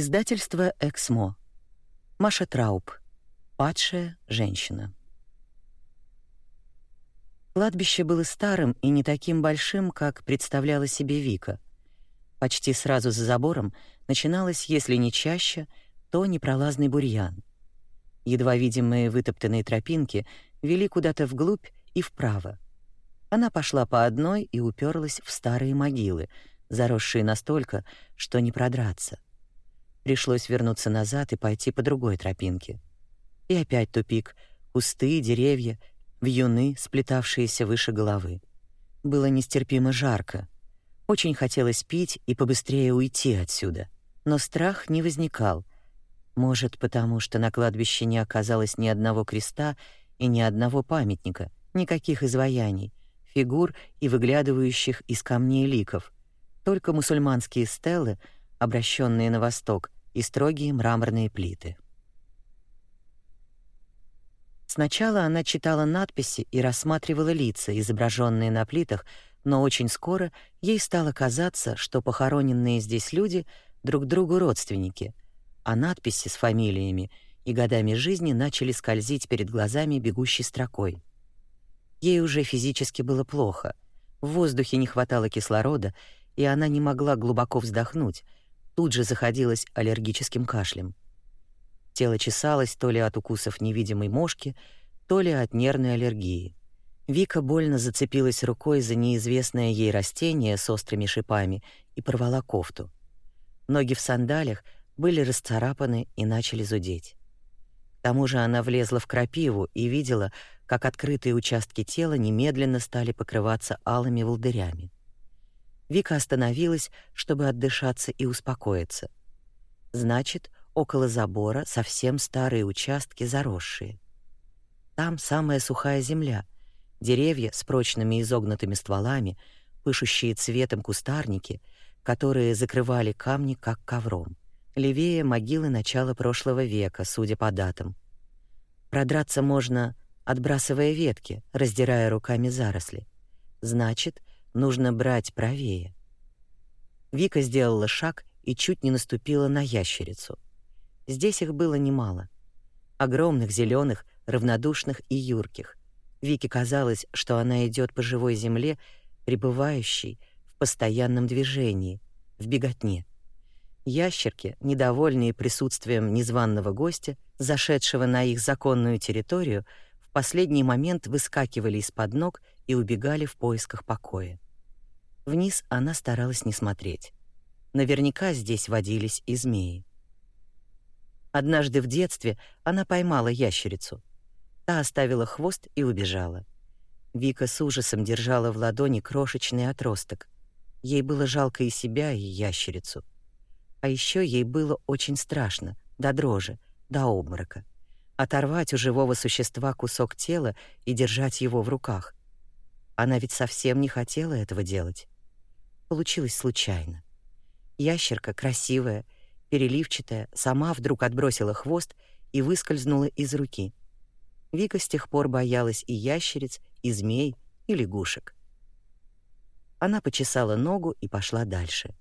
Издательство «Эксмо». Маша Трауб. «Падшая женщина». Кладбище было старым и не таким большим, как представляла себе Вика. Почти сразу за забором начиналось, если не чаще, то непролазный бурьян. Едва видимые вытоптанные тропинки вели куда-то вглубь и вправо. Она пошла по одной и уперлась в старые могилы, заросшие настолько, что не продраться. Пришлось вернуться назад и пойти по другой тропинке. И опять тупик, кусты, деревья, вьюны, сплетавшиеся выше головы. Было нестерпимо жарко. Очень хотелось пить и побыстрее уйти отсюда. Но страх не возникал. Может, потому что на кладбище не оказалось ни одного креста и ни одного памятника, никаких изваяний, фигур и выглядывающих из камней ликов. Только мусульманские стелы, обращенные на восток, и строгие мраморные плиты. Сначала она читала надписи и рассматривала лица, изображенные на плитах, но очень скоро ей стало казаться, что похороненные здесь люди друг другу родственники, а надписи с фамилиями и годами жизни начали скользить перед глазами бегущей строкой. Ей уже физически было плохо. В воздухе не хватало кислорода, и она не могла глубоко вздохнуть, тут же заходилась аллергическим кашлем. Тело чесалось то ли от укусов невидимой мошки, то ли от нервной аллергии. Вика больно зацепилась рукой за неизвестное ей растение с острыми шипами и порвала кофту. Ноги в сандалиях были расцарапаны и начали зудеть. К тому же она влезла в крапиву и видела, как открытые участки тела немедленно стали покрываться алыми волдырями. Вика остановилась, чтобы отдышаться и успокоиться. Значит, около забора совсем старые участки заросшие. Там самая сухая земля, деревья с прочными изогнутыми стволами, пышущие цветом кустарники, которые закрывали камни как ковром. Левее могилы начала прошлого века, судя по датам. Продраться можно, отбрасывая ветки, раздирая руками заросли. Значит, Нужно брать правее. Вика сделала шаг и чуть не наступила на ящерицу. Здесь их было немало. Огромных, зеленых, равнодушных и юрких. Вике казалось, что она идет по живой земле, пребывающей в постоянном движении, в беготне. Ящерки, недовольные присутствием незваного гостя, зашедшего на их законную территорию, последний момент выскакивали из-под ног и убегали в поисках покоя. Вниз она старалась не смотреть. Наверняка здесь водились и змеи. Однажды в детстве она поймала ящерицу. Та оставила хвост и убежала. Вика с ужасом держала в ладони крошечный отросток. Ей было жалко и себя, и ящерицу. А еще ей было очень страшно, до дрожи, до обморока. Оторвать у живого существа кусок тела и держать его в руках. Она ведь совсем не хотела этого делать получилось случайно. Ящерка, красивая, переливчатая, сама вдруг отбросила хвост и выскользнула из руки. Вика с тех пор боялась и ящериц, и змей, и лягушек. Она почесала ногу и пошла дальше.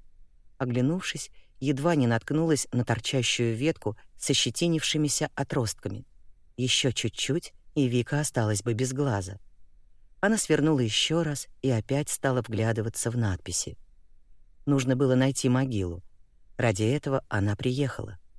Оглянувшись, едва не наткнулась на торчащую ветку со щетинившимися отростками. Еще чуть-чуть, и Вика осталась бы без глаза. Она свернула еще раз и опять стала вглядываться в надписи. Нужно было найти могилу. Ради этого она приехала.